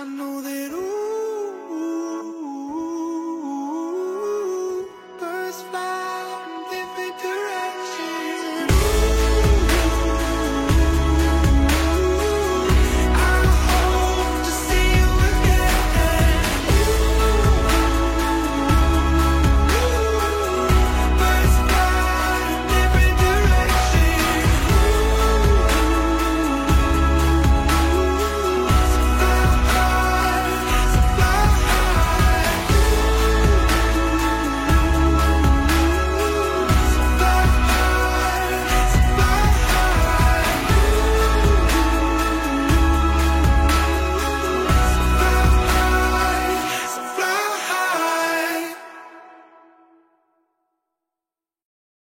I know that